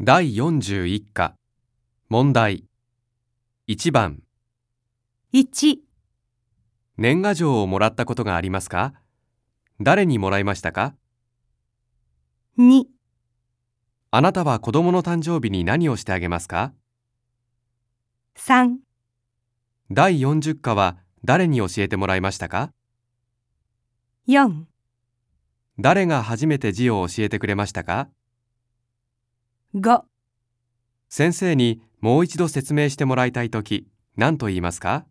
第41課。問題。1番。1、年賀状をもらったことがありますか？誰にもらいましたか？2、あなたは子供の誕生日に何をしてあげますか？3、第40課は誰に教えてもらいましたか？4、誰が初めて字を教えてくれましたか？5先生にもう一度説明してもらいたいとき何と言いますか？